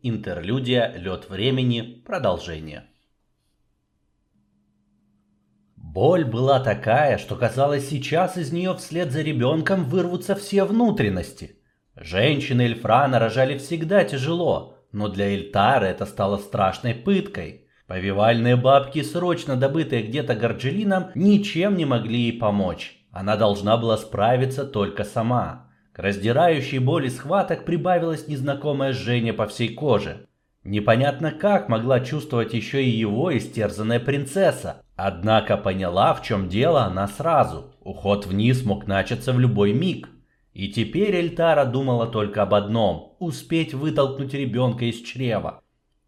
Интерлюдия «Лед времени» продолжение. Боль была такая, что казалось, сейчас из нее вслед за ребенком вырвутся все внутренности. Женщины Эльфрана рожали всегда тяжело, но для Эльтары это стало страшной пыткой. Повивальные бабки, срочно добытые где-то Горджелином, ничем не могли ей помочь. Она должна была справиться только сама. К раздирающей боли схваток прибавилось незнакомое жжение по всей коже. Непонятно как могла чувствовать еще и его истерзанная принцесса. Однако поняла, в чем дело она сразу. Уход вниз мог начаться в любой миг. И теперь Эльтара думала только об одном – успеть вытолкнуть ребенка из чрева.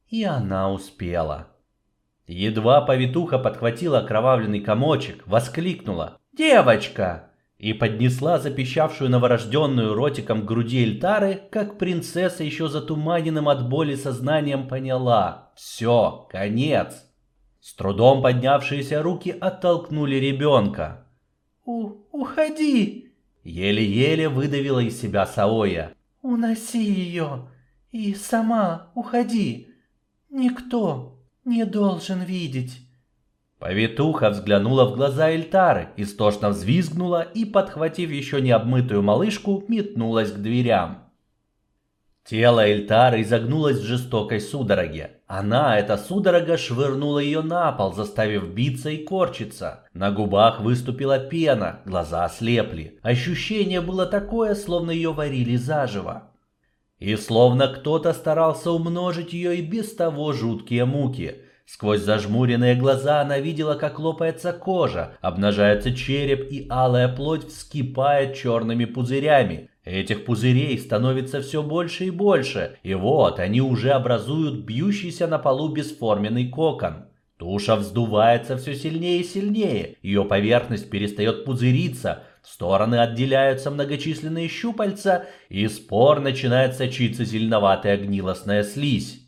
И она успела. Едва повитуха подхватила окровавленный комочек, воскликнула «Девочка!» И поднесла запищавшую новорожденную ротиком к груди Эльтары, как принцесса еще затуманенным от боли сознанием поняла. Все, конец. С трудом поднявшиеся руки оттолкнули ребенка. У «Уходи!» Еле-еле выдавила из себя Саоя. «Уноси ее и сама уходи. Никто не должен видеть». Повитуха взглянула в глаза Эльтары, истошно взвизгнула и, подхватив еще не обмытую малышку, метнулась к дверям. Тело Эльтары изогнулось в жестокой судороге. Она, эта судорога, швырнула ее на пол, заставив биться и корчиться. На губах выступила пена, глаза ослепли. Ощущение было такое, словно ее варили заживо. И словно кто-то старался умножить ее и без того жуткие муки – Сквозь зажмуренные глаза она видела, как лопается кожа, обнажается череп и алая плоть вскипает черными пузырями. Этих пузырей становится все больше и больше, и вот они уже образуют бьющийся на полу бесформенный кокон. Туша вздувается все сильнее и сильнее, ее поверхность перестает пузыриться, в стороны отделяются многочисленные щупальца, и спор начинает сочиться зеленоватая гнилостная слизь.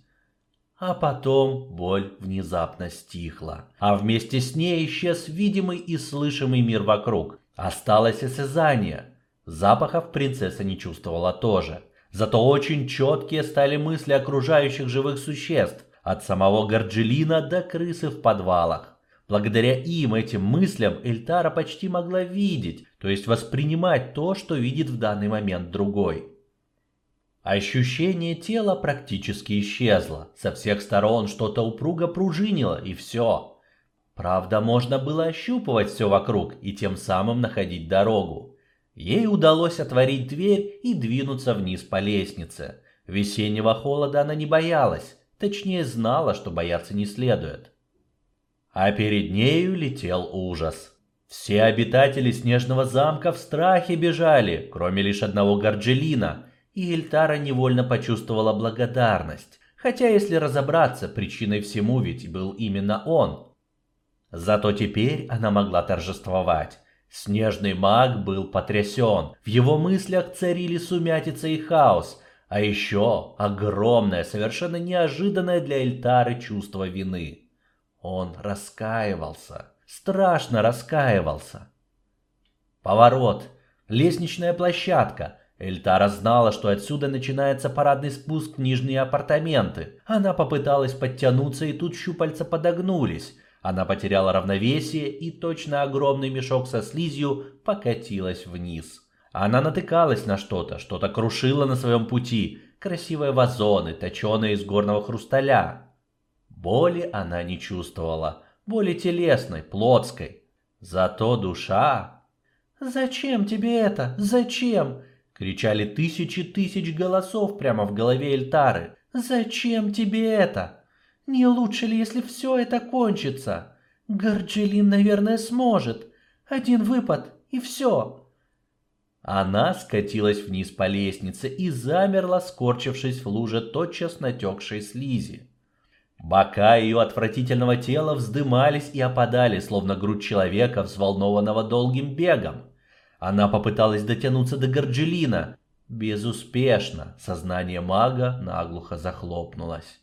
А потом боль внезапно стихла, а вместе с ней исчез видимый и слышимый мир вокруг. Осталось осязание. Запахов принцесса не чувствовала тоже. Зато очень четкие стали мысли окружающих живых существ, от самого Горджелина до крысы в подвалах. Благодаря им, этим мыслям, Эльтара почти могла видеть, то есть воспринимать то, что видит в данный момент другой. Ощущение тела практически исчезло. Со всех сторон что-то упруго пружинило, и все. Правда, можно было ощупывать все вокруг и тем самым находить дорогу. Ей удалось отворить дверь и двинуться вниз по лестнице. Весеннего холода она не боялась, точнее знала, что бояться не следует. А перед нею летел ужас. Все обитатели снежного замка в страхе бежали, кроме лишь одного Горджелина – и Эльтара невольно почувствовала благодарность, хотя если разобраться, причиной всему ведь был именно он. Зато теперь она могла торжествовать. Снежный маг был потрясен, в его мыслях царили сумятица и хаос, а еще огромное, совершенно неожиданное для Эльтары чувство вины. Он раскаивался, страшно раскаивался. Поворот, лестничная площадка — Эльтара знала, что отсюда начинается парадный спуск в нижние апартаменты. Она попыталась подтянуться, и тут щупальца подогнулись. Она потеряла равновесие, и точно огромный мешок со слизью покатилась вниз. Она натыкалась на что-то, что-то крушило на своем пути. Красивые вазоны, точеные из горного хрусталя. Боли она не чувствовала. Боли телесной, плотской. Зато душа... «Зачем тебе это? Зачем?» Кричали тысячи тысяч голосов прямо в голове Эльтары. «Зачем тебе это? Не лучше ли, если все это кончится? Горджелин, наверное, сможет. Один выпад, и все». Она скатилась вниз по лестнице и замерла, скорчившись в луже тотчас натекшей слизи. Бока ее отвратительного тела вздымались и опадали, словно грудь человека, взволнованного долгим бегом. Она попыталась дотянуться до Горджелина. Безуспешно. Сознание мага наглухо захлопнулось.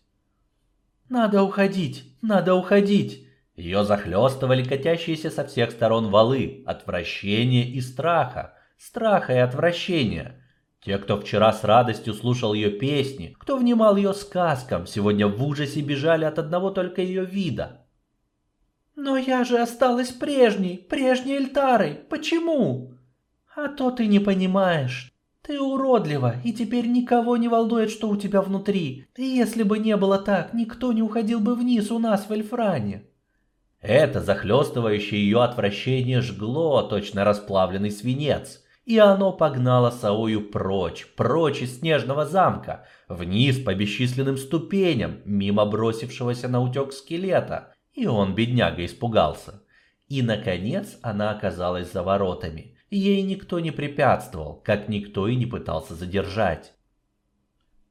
«Надо уходить! Надо уходить!» Ее захлестывали катящиеся со всех сторон валы, отвращения и страха, страха и отвращения. Те, кто вчера с радостью слушал ее песни, кто внимал ее сказкам, сегодня в ужасе бежали от одного только ее вида. «Но я же осталась прежней, прежней Эльтарой. Почему?» «А то ты не понимаешь. Ты уродлива, и теперь никого не волнует, что у тебя внутри. И если бы не было так, никто не уходил бы вниз у нас в Эльфране». Это захлестывающее ее отвращение жгло точно расплавленный свинец, и оно погнало Саою прочь, прочь из снежного замка, вниз по бесчисленным ступеням, мимо бросившегося на утек скелета, и он, бедняга, испугался. И, наконец, она оказалась за воротами. Ей никто не препятствовал, как никто и не пытался задержать.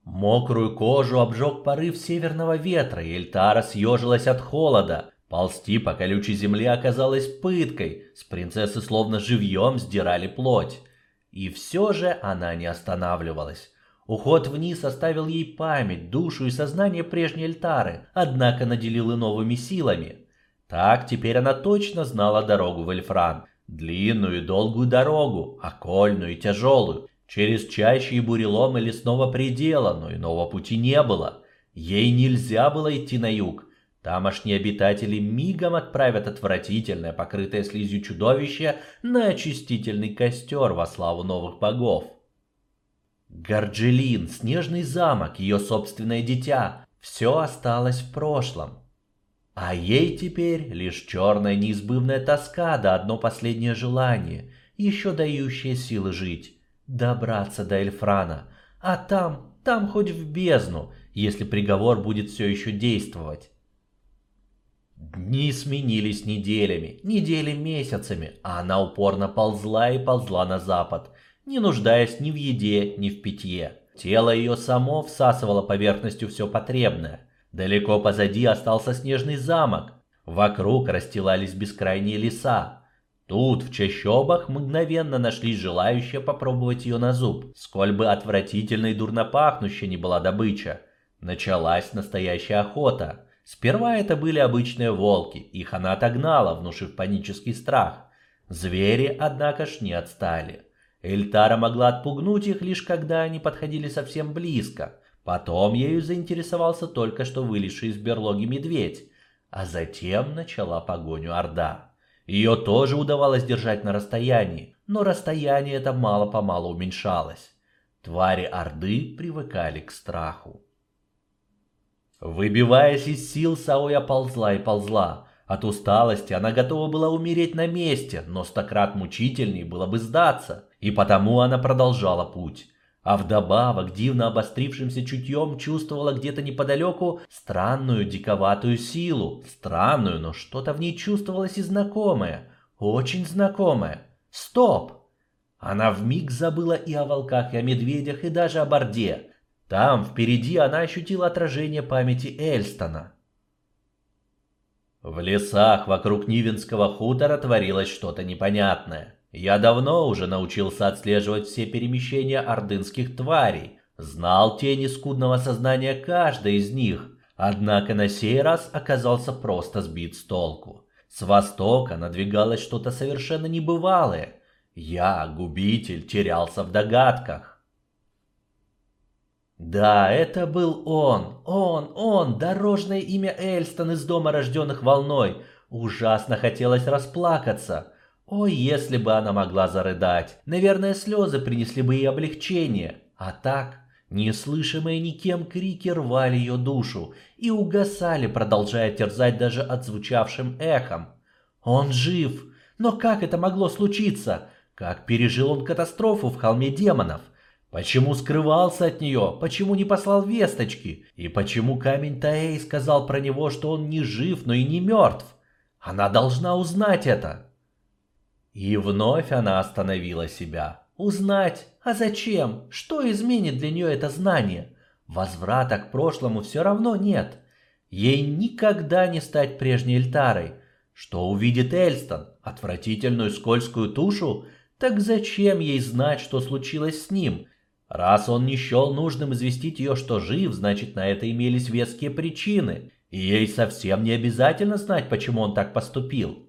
Мокрую кожу обжег порыв северного ветра, и Эльтара съежилась от холода, Ползти по колючей земле оказалось пыткой, с принцессы словно живьем сдирали плоть. И все же она не останавливалась. Уход вниз оставил ей память, душу и сознание прежней Эльтары, однако наделил и новыми силами. Так теперь она точно знала дорогу в Эльфран. Длинную и долгую дорогу, окольную и тяжелую, через чащи и буреломы лесного предела, но иного пути не было. Ей нельзя было идти на юг, Тамошние обитатели мигом отправят отвратительное, покрытое слизью чудовище на очистительный костер во славу новых богов. Горджелин, снежный замок, ее собственное дитя – все осталось в прошлом. А ей теперь лишь черная неизбывная тоска да одно последнее желание, еще дающее силы жить – добраться до Эльфрана, а там, там хоть в бездну, если приговор будет все еще действовать. Дни сменились неделями, недели месяцами, а она упорно ползла и ползла на запад, не нуждаясь ни в еде, ни в питье. Тело ее само всасывало поверхностью все потребное. Далеко позади остался снежный замок. Вокруг расстилались бескрайние леса. Тут, в чащобах, мгновенно нашлись желающие попробовать ее на зуб. Сколь бы отвратительной и дурно пахнущей не была добыча. Началась настоящая охота. Сперва это были обычные волки, их она отогнала, внушив панический страх. Звери, однако ж, не отстали. Эльтара могла отпугнуть их лишь когда они подходили совсем близко. Потом ею заинтересовался только что вылезший из берлоги медведь, а затем начала погоню Орда. Ее тоже удавалось держать на расстоянии, но расстояние это мало-помалу уменьшалось. Твари Орды привыкали к страху. Выбиваясь из сил, Саоя ползла и ползла. От усталости она готова была умереть на месте, но стократ мучительней было бы сдаться, и потому она продолжала путь. А вдобавок дивно обострившимся чутьем чувствовала где-то неподалеку странную диковатую силу. Странную, но что-то в ней чувствовалось и знакомое. Очень знакомое. Стоп! Она вмиг забыла и о волках, и о медведях, и даже о борде. Там, впереди, она ощутила отражение памяти Эльстона. В лесах вокруг Нивенского хутора творилось что-то непонятное. Я давно уже научился отслеживать все перемещения ордынских тварей, знал тени скудного сознания каждой из них, однако на сей раз оказался просто сбит с толку. С востока надвигалось что-то совершенно небывалое. Я, губитель, терялся в догадках. Да, это был он, он, он, дорожное имя Эльстон из дома рожденных волной. Ужасно хотелось расплакаться. Ой, если бы она могла зарыдать. Наверное, слезы принесли бы ей облегчение. А так, неслышимые никем крики рвали ее душу и угасали, продолжая терзать даже отзвучавшим эхом. Он жив, но как это могло случиться? Как пережил он катастрофу в холме демонов? Почему скрывался от нее? Почему не послал весточки? И почему камень Таэй сказал про него, что он не жив, но и не мертв? Она должна узнать это. И вновь она остановила себя. Узнать? А зачем? Что изменит для нее это знание? Возврата к прошлому все равно нет. Ей никогда не стать прежней Эльтарой. Что увидит Эльстон? Отвратительную скользкую тушу? Так зачем ей знать, что случилось с ним? Раз он не счел нужным известить ее, что жив, значит на это имелись веские причины, и ей совсем не обязательно знать, почему он так поступил.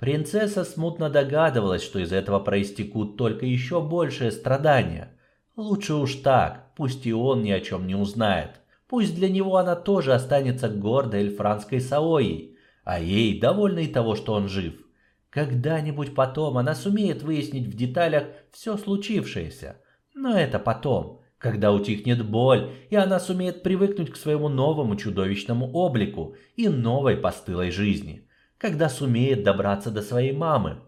Принцесса смутно догадывалась, что из этого проистекут только еще большие страдания. Лучше уж так, пусть и он ни о чем не узнает. Пусть для него она тоже останется гордой эльфранской Саоей, а ей довольна и того, что он жив. Когда-нибудь потом она сумеет выяснить в деталях все случившееся. Но это потом, когда утихнет боль, и она сумеет привыкнуть к своему новому чудовищному облику и новой постылой жизни. Когда сумеет добраться до своей мамы,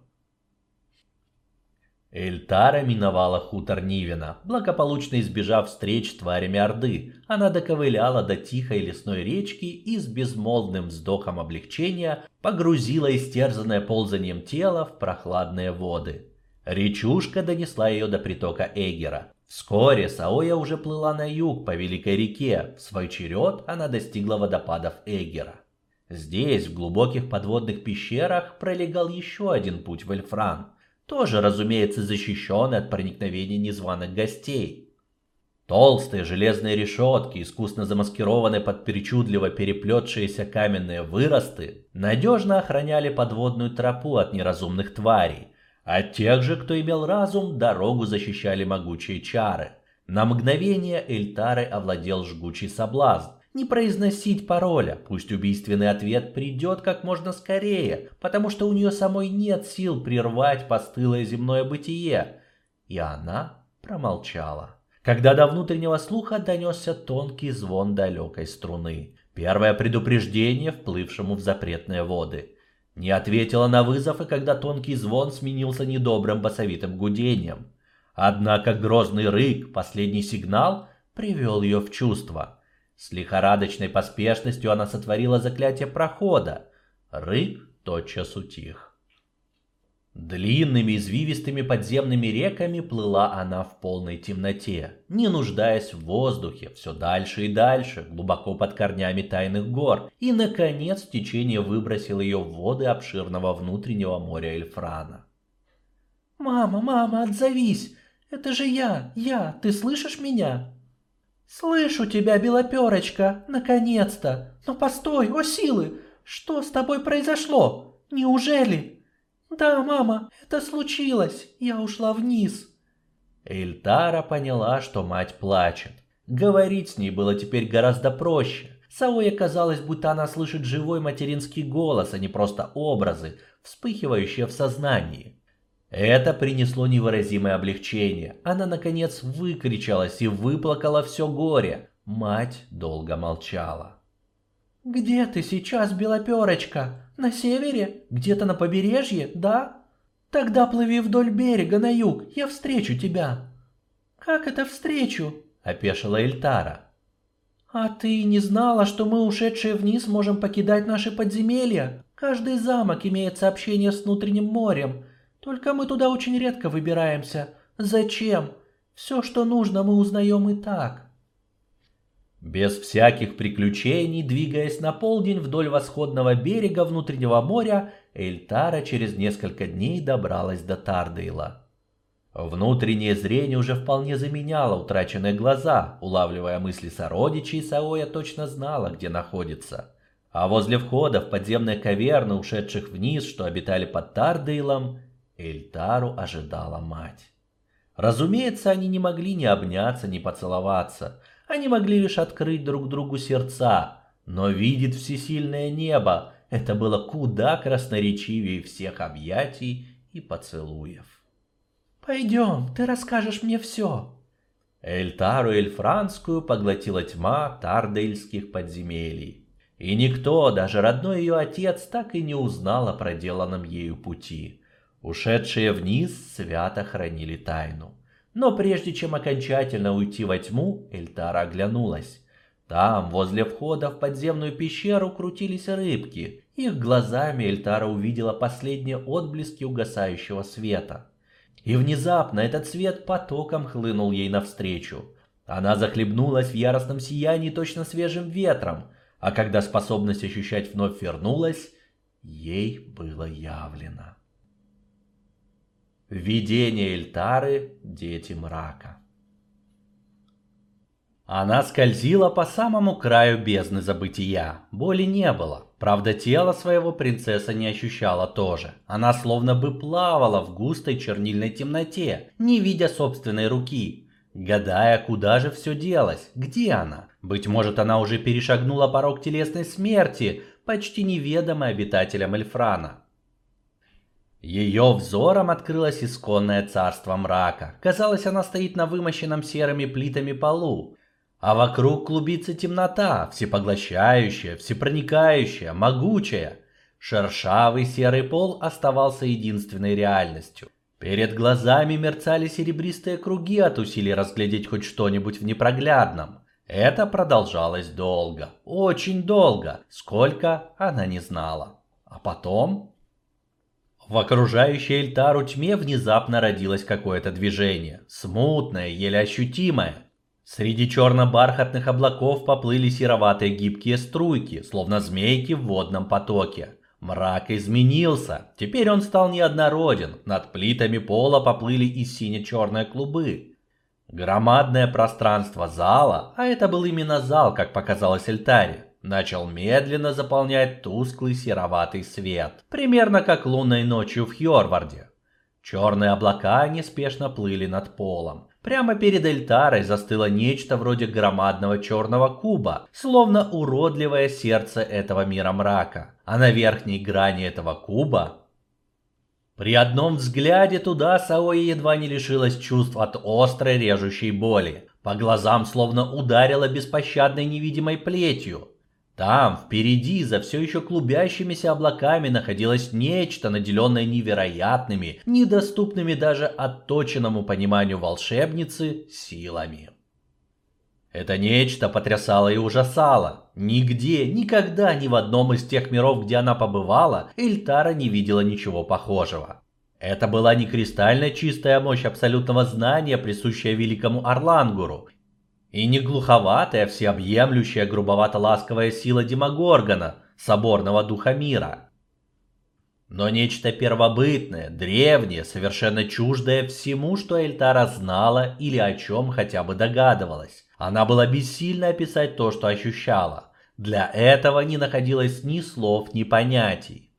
Эльтара миновала хутор Нивина, благополучно избежав встреч с тварями Орды. Она доковыляла до тихой лесной речки и с безмолвным вздохом облегчения погрузила истерзанное ползанием тело в прохладные воды. Речушка донесла ее до притока Эгера. Вскоре Саоя уже плыла на юг по Великой реке. В свой черед она достигла водопадов Эгера. Здесь, в глубоких подводных пещерах, пролегал еще один путь в Эльфран – тоже, разумеется, защищенный от проникновения незваных гостей. Толстые железные решетки, искусно замаскированные под причудливо переплетшиеся каменные выросты, надежно охраняли подводную тропу от неразумных тварей. От тех же, кто имел разум, дорогу защищали могучие чары. На мгновение Эльтары овладел жгучий соблазн не произносить пароля, пусть убийственный ответ придет как можно скорее, потому что у нее самой нет сил прервать постылое земное бытие. И она промолчала. Когда до внутреннего слуха донесся тонкий звон далекой струны. Первое предупреждение вплывшему в запретные воды. Не ответила на вызов, и когда тонкий звон сменился недобрым басовитым гудением. Однако грозный рык, последний сигнал, привел ее в чувство. С лихорадочной поспешностью она сотворила заклятие прохода. Рык тотчас утих. Длинными извивистыми подземными реками плыла она в полной темноте, не нуждаясь в воздухе, все дальше и дальше, глубоко под корнями тайных гор, и, наконец, течение выбросило ее в воды обширного внутреннего моря Эльфрана. «Мама, мама, отзовись! Это же я, я, ты слышишь меня?» «Слышу тебя, белоперочка, наконец-то! Но постой, о силы! Что с тобой произошло? Неужели?» «Да, мама, это случилось. Я ушла вниз». Эльтара поняла, что мать плачет. Говорить с ней было теперь гораздо проще. Саое казалось, будто она слышит живой материнский голос, а не просто образы, вспыхивающие в сознании. Это принесло невыразимое облегчение. Она, наконец, выкричалась и выплакала все горе. Мать долго молчала. «Где ты сейчас, Белоперочка? На севере? Где-то на побережье, да? Тогда плыви вдоль берега на юг, я встречу тебя». «Как это встречу?» – опешила Эльтара. «А ты не знала, что мы, ушедшие вниз, можем покидать наши подземелья? Каждый замок имеет сообщение с внутренним морем». Только мы туда очень редко выбираемся. Зачем? Все, что нужно, мы узнаем и так. Без всяких приключений, двигаясь на полдень вдоль восходного берега внутреннего моря, Эльтара через несколько дней добралась до Тардейла. Внутреннее зрение уже вполне заменяло утраченные глаза, улавливая мысли сородичей, Саоя точно знала, где находится. А возле входа в подземные каверны, ушедших вниз, что обитали под Тардейлом, Эльтару ожидала мать. Разумеется, они не могли ни обняться, ни поцеловаться. Они могли лишь открыть друг другу сердца. Но видит всесильное небо. Это было куда красноречивее всех объятий и поцелуев. «Пойдем, ты расскажешь мне все». Эльтару Эльфранскую поглотила тьма тардейльских подземелий. И никто, даже родной ее отец, так и не узнал о проделанном ею пути. Ушедшие вниз свято хранили тайну. Но прежде чем окончательно уйти во тьму, Эльтара оглянулась. Там, возле входа в подземную пещеру, крутились рыбки. Их глазами Эльтара увидела последние отблески угасающего света. И внезапно этот свет потоком хлынул ей навстречу. Она захлебнулась в яростном сиянии точно свежим ветром, а когда способность ощущать вновь вернулась, ей было явлено. Видение Эльтары – дети мрака. Она скользила по самому краю бездны забытия. Боли не было. Правда, тело своего принцесса не ощущала тоже. Она словно бы плавала в густой чернильной темноте, не видя собственной руки. гадая, куда же все делось, где она. Быть может, она уже перешагнула порог телесной смерти, почти неведомой обитателям Эльфрана. Ее взором открылось исконное царство мрака. Казалось, она стоит на вымощенном серыми плитами полу, а вокруг клубится темнота, всепоглощающая, всепроникающая, могучая. Шершавый серый пол оставался единственной реальностью. Перед глазами мерцали серебристые круги от усилий разглядеть хоть что-нибудь в непроглядном. Это продолжалось долго, очень долго, сколько она не знала. А потом в окружающей Эльтару тьме внезапно родилось какое-то движение, смутное, еле ощутимое. Среди черно-бархатных облаков поплыли сероватые гибкие струйки, словно змейки в водном потоке. Мрак изменился. Теперь он стал неоднороден. Над плитами пола поплыли и сине-черные клубы. Громадное пространство зала, а это был именно зал, как показалось Эльтаре, начал медленно заполнять тусклый сероватый свет, примерно как лунной ночью в Хьорварде. Черные облака неспешно плыли над полом. Прямо перед Эльтарой застыло нечто вроде громадного черного куба, словно уродливое сердце этого мира мрака. А на верхней грани этого куба... При одном взгляде туда Саои едва не лишилась чувств от острой режущей боли. По глазам словно ударило беспощадной невидимой плетью. Там, впереди, за все еще клубящимися облаками находилось нечто, наделенное невероятными, недоступными даже отточенному пониманию волшебницы силами. Это нечто потрясало и ужасало. Нигде, никогда, ни в одном из тех миров, где она побывала, Эльтара не видела ничего похожего. Это была не кристально чистая мощь абсолютного знания, присущая великому Орлангуру, и не глуховатая, всеобъемлющая, грубовато-ласковая сила Демогоргона, соборного духа мира. Но нечто первобытное, древнее, совершенно чуждое всему, что Эльтара знала или о чем хотя бы догадывалась. Она была бессильна описать то, что ощущала. Для этого не находилось ни слов, ни понятий.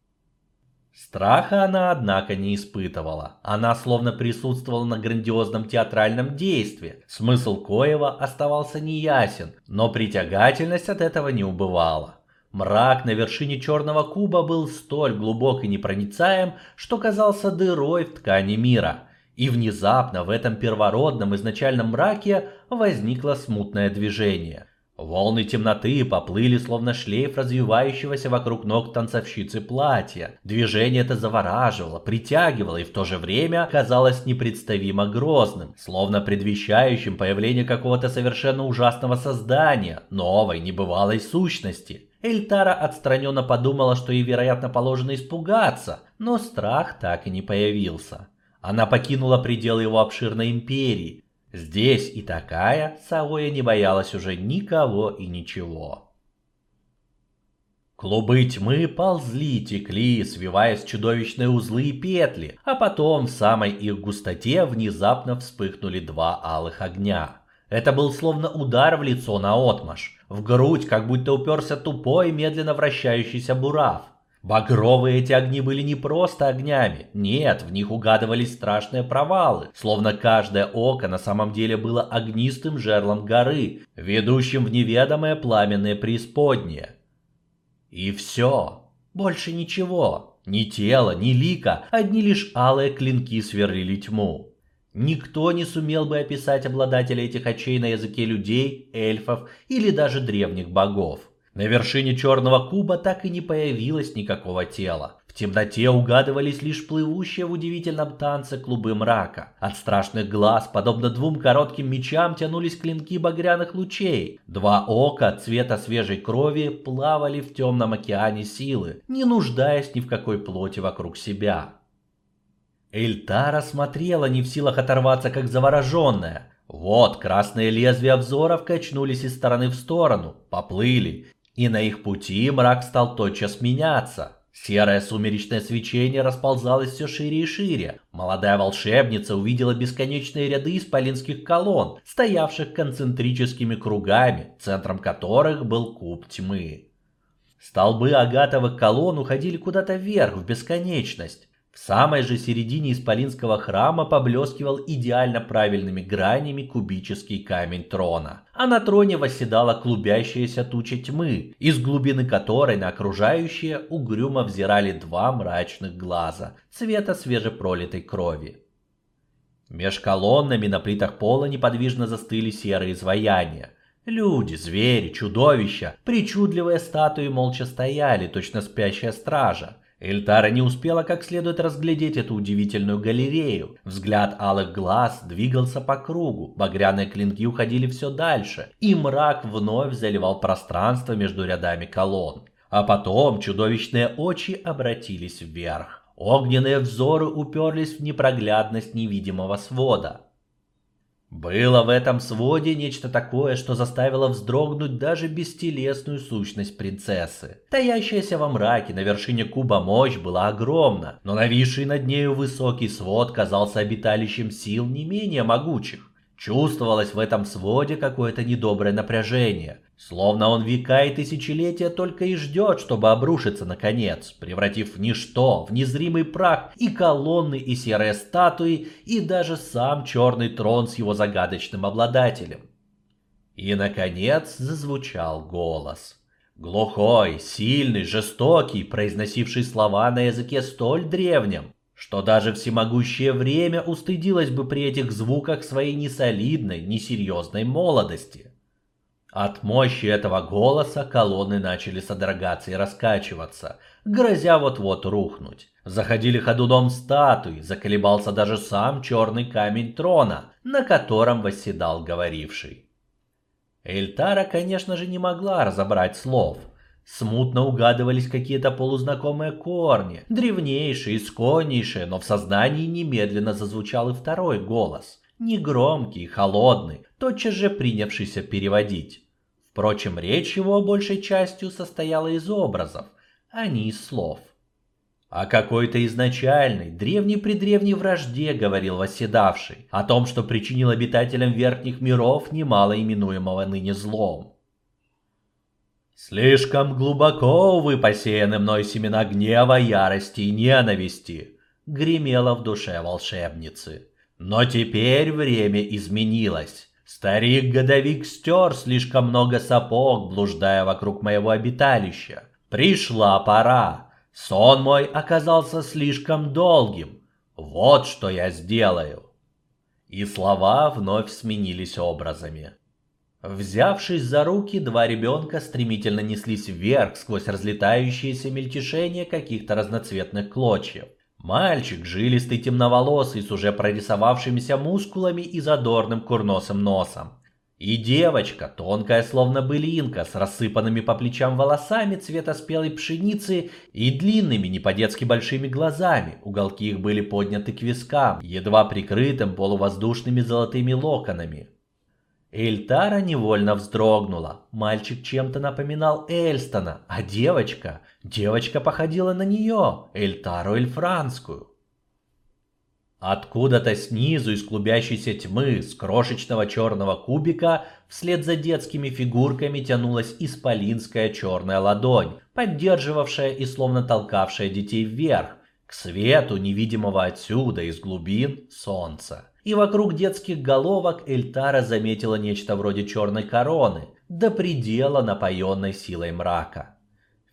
Страха она, однако, не испытывала. Она словно присутствовала на грандиозном театральном действии. Смысл коего оставался неясен, но притягательность от этого не убывала. Мрак на вершине черного куба был столь глубок и непроницаем, что казался дырой в ткани мира. И внезапно в этом первородном изначальном мраке возникло смутное движение – Волны темноты поплыли, словно шлейф развивающегося вокруг ног танцовщицы платья. Движение это завораживало, притягивало и в то же время казалось непредставимо грозным, словно предвещающим появление какого-то совершенно ужасного создания, новой, небывалой сущности. Эльтара отстраненно подумала, что ей, вероятно, положено испугаться, но страх так и не появился. Она покинула пределы его обширной империи, Здесь и такая Савоя не боялась уже никого и ничего. Клубы тьмы ползли, текли, свиваясь чудовищные узлы и петли, а потом в самой их густоте внезапно вспыхнули два алых огня. Это был словно удар в лицо на отмаш. В грудь как будто уперся тупой, медленно вращающийся бурав. Багровые эти огни были не просто огнями. Нет, в них угадывались страшные провалы, словно каждое око на самом деле было огнистым жерлом горы, ведущим в неведомое пламенное преисподнее. И все. Больше ничего. Ни тела, ни лика, одни лишь алые клинки сверлили тьму. Никто не сумел бы описать обладателя этих очей на языке людей, эльфов или даже древних богов. На вершине черного куба так и не появилось никакого тела. В темноте угадывались лишь плывущие в удивительном танце клубы мрака. От страшных глаз, подобно двум коротким мечам, тянулись клинки багряных лучей. Два ока цвета свежей крови плавали в темном океане силы, не нуждаясь ни в какой плоти вокруг себя. Эльтара смотрела не в силах оторваться, как завороженная. Вот красные лезвия взоров качнулись из стороны в сторону, поплыли, и на их пути мрак стал тотчас меняться. Серое сумеречное свечение расползалось все шире и шире. Молодая волшебница увидела бесконечные ряды исполинских колонн, стоявших концентрическими кругами, центром которых был куб тьмы. Столбы агатовых колонн уходили куда-то вверх, в бесконечность. В самой же середине исполинского храма поблескивал идеально правильными гранями кубический камень трона, а на троне восседала клубящаяся туча тьмы, из глубины которой на окружающие угрюмо взирали два мрачных глаза цвета свежепролитой крови. Меж колоннами на плитах пола неподвижно застыли серые изваяния. Люди, звери, чудовища, причудливые статуи молча стояли, точно спящая стража, Эльтара не успела как следует разглядеть эту удивительную галерею. Взгляд алых глаз двигался по кругу, багряные клинки уходили все дальше, и мрак вновь заливал пространство между рядами колонн. А потом чудовищные очи обратились вверх. Огненные взоры уперлись в непроглядность невидимого свода. Было в этом своде нечто такое, что заставило вздрогнуть даже бестелесную сущность принцессы. Таящаяся во мраке на вершине куба мощь была огромна, но нависший над нею высокий свод казался обиталищем сил не менее могучих. Чувствовалось в этом своде какое-то недоброе напряжение, Словно он века и тысячелетия только и ждет, чтобы обрушиться наконец, превратив в ничто, в незримый прах и колонны, и серые статуи, и даже сам черный трон с его загадочным обладателем. И, наконец, зазвучал голос. Глухой, сильный, жестокий, произносивший слова на языке столь древнем, что даже всемогущее время устыдилось бы при этих звуках своей несолидной, несерьезной молодости. От мощи этого голоса колонны начали содрогаться и раскачиваться, грозя вот-вот рухнуть. Заходили ходуном статуи, заколебался даже сам черный камень трона, на котором восседал говоривший. Эльтара, конечно же, не могла разобрать слов. Смутно угадывались какие-то полузнакомые корни, древнейшие, исконнейшие, но в сознании немедленно зазвучал и второй голос, негромкий, холодный, тотчас же принявшийся переводить. Впрочем, речь его большей частью состояла из образов, а не из слов. О какой-то изначальной, древней-предревней вражде говорил восседавший, о том, что причинил обитателям верхних миров немало именуемого ныне злом. «Слишком глубоко вы посеяны мной семена гнева, ярости и ненависти», — гремело в душе волшебницы. «Но теперь время изменилось». Старик-годовик стер слишком много сапог, блуждая вокруг моего обиталища. Пришла пора. Сон мой оказался слишком долгим. Вот что я сделаю. И слова вновь сменились образами. Взявшись за руки, два ребенка стремительно неслись вверх сквозь разлетающиеся мельтешения каких-то разноцветных клочьев. Мальчик, жилистый темноволосый, с уже прорисовавшимися мускулами и задорным курносым носом. И девочка, тонкая словно былинка, с рассыпанными по плечам волосами цвета спелой пшеницы и длинными, не по-детски большими глазами. Уголки их были подняты к вискам, едва прикрытым полувоздушными золотыми локонами. Эльтара невольно вздрогнула. Мальчик чем-то напоминал Эльстона, а девочка... Девочка походила на нее, Эльтару Эльфранскую. Откуда-то снизу из клубящейся тьмы, с крошечного черного кубика, вслед за детскими фигурками тянулась исполинская черная ладонь, поддерживавшая и словно толкавшая детей вверх, к свету, невидимого отсюда, из глубин, солнца и вокруг детских головок Эльтара заметила нечто вроде черной короны, до предела напоенной силой мрака.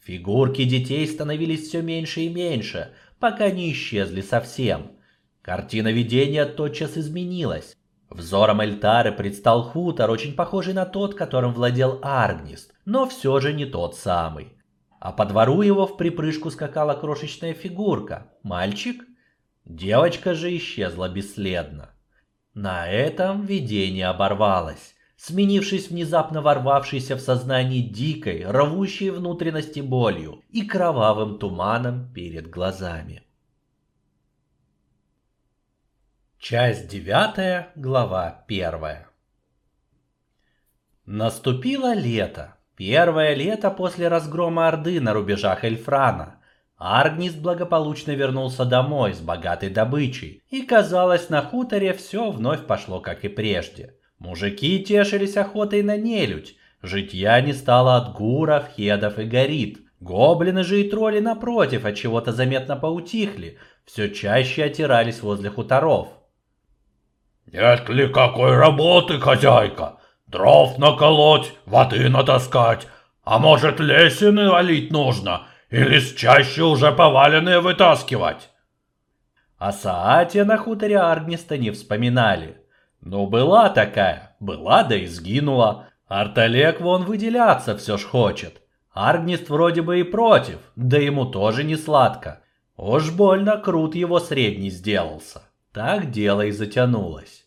Фигурки детей становились все меньше и меньше, пока не исчезли совсем. Картина видения тотчас изменилась. Взором Эльтары предстал хутор, очень похожий на тот, которым владел Аргнист, но все же не тот самый. А по двору его в припрыжку скакала крошечная фигурка. Мальчик? Девочка же исчезла бесследно. На этом видение оборвалось, сменившись внезапно ворвавшейся в сознание дикой, рвущей внутренности болью и кровавым туманом перед глазами. Часть девятая, глава первая. Наступило лето. Первое лето после разгрома Орды на рубежах Эльфрана. Аргнист благополучно вернулся домой с богатой добычей, и казалось, на хуторе все вновь пошло как и прежде. Мужики тешились охотой на нелюдь, житья не стало от гуров, хедов и горит. Гоблины же и тролли напротив от чего-то заметно поутихли, все чаще отирались возле хуторов. «Нет ли какой работы, хозяйка? Дров наколоть, воды натаскать, а может лесины валить нужно, или с чаще уже поваленные вытаскивать?» О Саате на хуторе Аргниста не вспоминали. Но была такая, была да и сгинула. Арталек вон выделяться все ж хочет. Аргнист вроде бы и против, да ему тоже не сладко. Уж больно крут его средний сделался. Так дело и затянулось.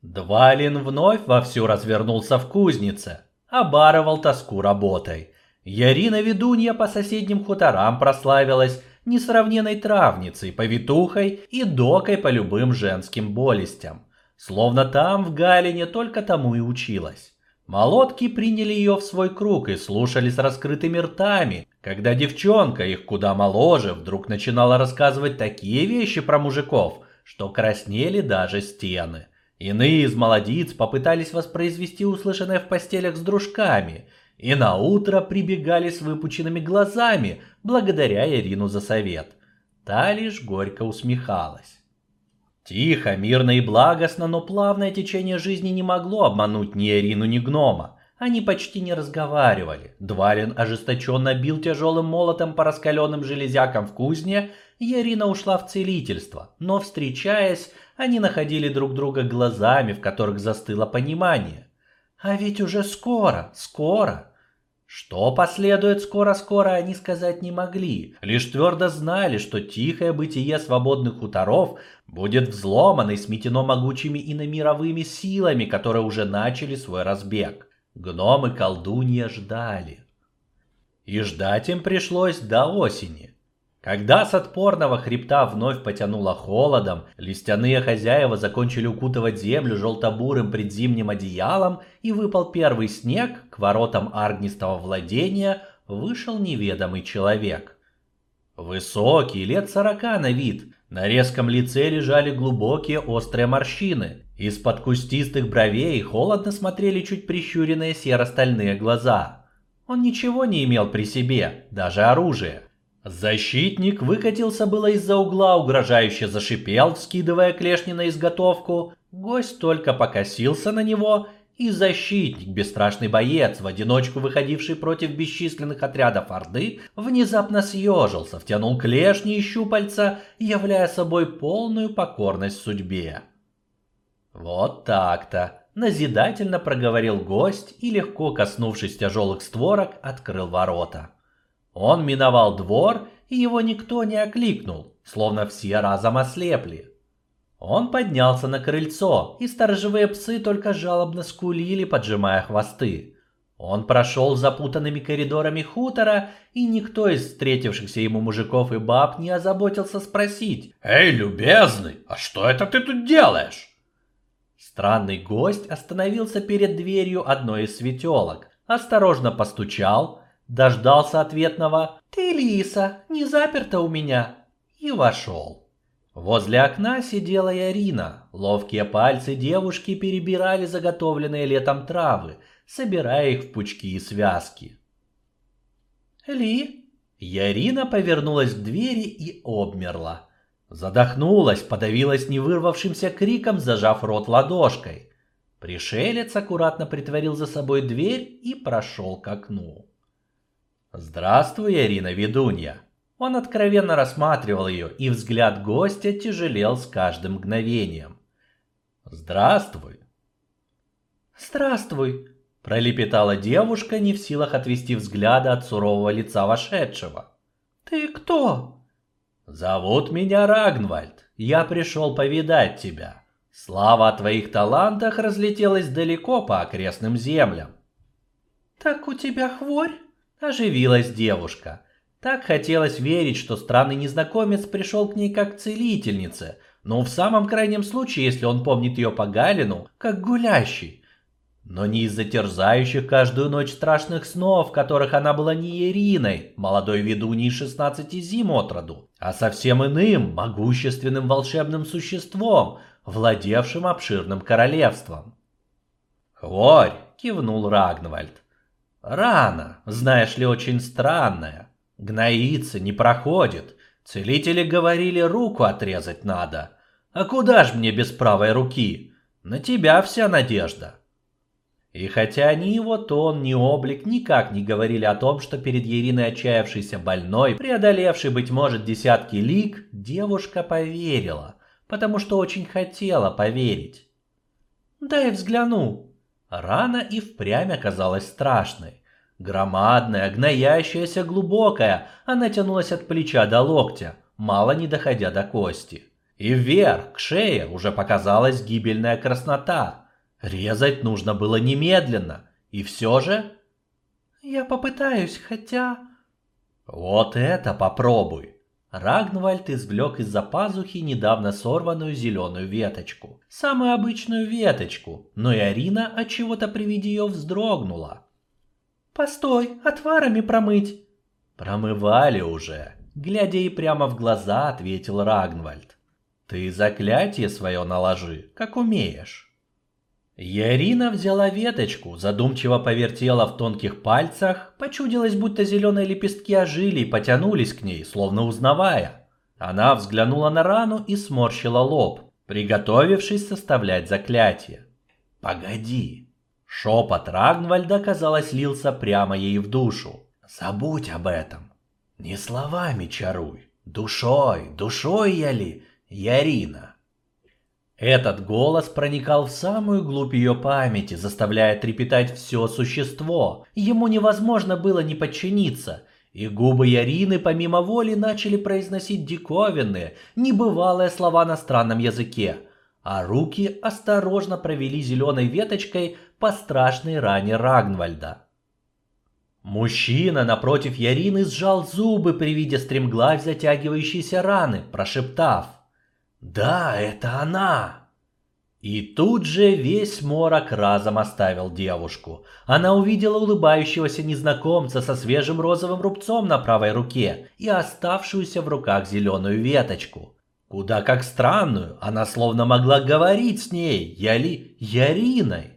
Двалин вновь вовсю развернулся в кузнице, обарывал тоску работой. Ярина Ведунья по соседним хуторам прославилась несравненной травницей, повитухой и докой по любым женским болестям. Словно там в Галине только тому и училась. Молотки приняли ее в свой круг и слушали с раскрытыми ртами, когда девчонка, их куда моложе, вдруг начинала рассказывать такие вещи про мужиков, что краснели даже стены. Иные из молодиц попытались воспроизвести услышанное в постелях с дружками, и на утро прибегали с выпученными глазами, благодаря Ирину за совет. Та лишь горько усмехалась. Тихо, мирно и благостно, но плавное течение жизни не могло обмануть ни Ирину, ни гнома. Они почти не разговаривали. Двалин ожесточенно бил тяжелым молотом по раскаленным железякам в кузне, и Ирина ушла в целительство. Но, встречаясь, они находили друг друга глазами, в которых застыло понимание. «А ведь уже скоро, скоро!» Что последует скоро-скоро, они сказать не могли, лишь твердо знали, что тихое бытие свободных хуторов будет взломано и сметено могучими иномировыми силами, которые уже начали свой разбег. Гномы колдунья ждали. И ждать им пришлось до осени. Когда с отпорного хребта вновь потянуло холодом, листяные хозяева закончили укутывать землю желтобурым предзимним одеялом и выпал первый снег, к воротам аргнистого владения вышел неведомый человек. Высокий, лет сорока на вид, на резком лице лежали глубокие острые морщины, из-под кустистых бровей холодно смотрели чуть прищуренные серо-стальные глаза. Он ничего не имел при себе, даже оружие – Защитник выкатился было из-за угла, угрожающе зашипел, вскидывая клешни на изготовку. Гость только покосился на него, и защитник, бесстрашный боец, в одиночку выходивший против бесчисленных отрядов Орды, внезапно съежился, втянул клешни и щупальца, являя собой полную покорность судьбе. Вот так-то. Назидательно проговорил гость и, легко коснувшись тяжелых створок, открыл ворота. Он миновал двор, и его никто не окликнул, словно все разом ослепли. Он поднялся на крыльцо, и сторожевые псы только жалобно скулили, поджимая хвосты. Он прошел запутанными коридорами хутора, и никто из встретившихся ему мужиков и баб не озаботился спросить «Эй, любезный, а что это ты тут делаешь?» Странный гость остановился перед дверью одной из светелок, осторожно постучал, дождался ответного «Ты, Лиса, не заперта у меня» и вошел. Возле окна сидела Ярина. Ловкие пальцы девушки перебирали заготовленные летом травы, собирая их в пучки и связки. «Ли?» Ярина повернулась к двери и обмерла. Задохнулась, подавилась невырвавшимся криком, зажав рот ладошкой. Пришелец аккуратно притворил за собой дверь и прошел к окну. «Здравствуй, Ирина Ведунья!» Он откровенно рассматривал ее, и взгляд гостя тяжелел с каждым мгновением. «Здравствуй!» «Здравствуй!» – пролепетала девушка, не в силах отвести взгляда от сурового лица вошедшего. «Ты кто?» «Зовут меня Рагнвальд. Я пришел повидать тебя. Слава о твоих талантах разлетелась далеко по окрестным землям». «Так у тебя хворь?» Оживилась девушка. Так хотелось верить, что странный незнакомец пришел к ней как целительница, но в самом крайнем случае, если он помнит ее по Галину, как гулящий. Но не из-за терзающих каждую ночь страшных снов, в которых она была не Ириной, молодой ведуньей шестнадцати зим от роду, а совсем иным, могущественным волшебным существом, владевшим обширным королевством. «Хворь!» — кивнул Рагнвальд. Рана, знаешь ли, очень странная. Гноится, не проходит. Целители говорили, руку отрезать надо. А куда ж мне без правой руки? На тебя вся надежда. И хотя ни его тон, ни облик никак не говорили о том, что перед Ериной отчаявшейся больной, преодолевшей, быть может, десятки лик, девушка поверила, потому что очень хотела поверить. «Дай взгляну». Рана и впрямь оказалась страшной. Громадная, гноящаяся, глубокая, она тянулась от плеча до локтя, мало не доходя до кости. И вверх, к шее, уже показалась гибельная краснота – Резать нужно было немедленно. И все же... Я попытаюсь, хотя... Вот это попробуй. Рагнвальд извлек из-за пазухи недавно сорванную зеленую веточку. Самую обычную веточку, но и Арина от чего-то при виде ее вздрогнула. «Постой, отварами промыть!» «Промывали уже», — глядя ей прямо в глаза, ответил Рагнвальд. «Ты заклятие свое наложи, как умеешь». Ярина взяла веточку, задумчиво повертела в тонких пальцах, почудилось, будто зеленые лепестки ожили и потянулись к ней, словно узнавая. Она взглянула на рану и сморщила лоб, приготовившись составлять заклятие. «Погоди!» Шепот Рагнвальда, казалось, лился прямо ей в душу. «Забудь об этом! Не словами чаруй, душой, душой я ли, Ярина!» Этот голос проникал в самую глубь ее памяти, заставляя трепетать все существо. Ему невозможно было не подчиниться, и губы Ярины помимо воли начали произносить диковинные, небывалые слова на странном языке, а руки осторожно провели зеленой веточкой по страшной ране Рагнвальда. Мужчина напротив Ярины сжал зубы при виде стремглавь затягивающейся раны, прошептав – да, это она. И тут же весь морок разом оставил девушку. Она увидела улыбающегося незнакомца со свежим розовым рубцом на правой руке и оставшуюся в руках зеленую веточку. Куда как странную, она словно могла говорить с ней, Яли, Яриной.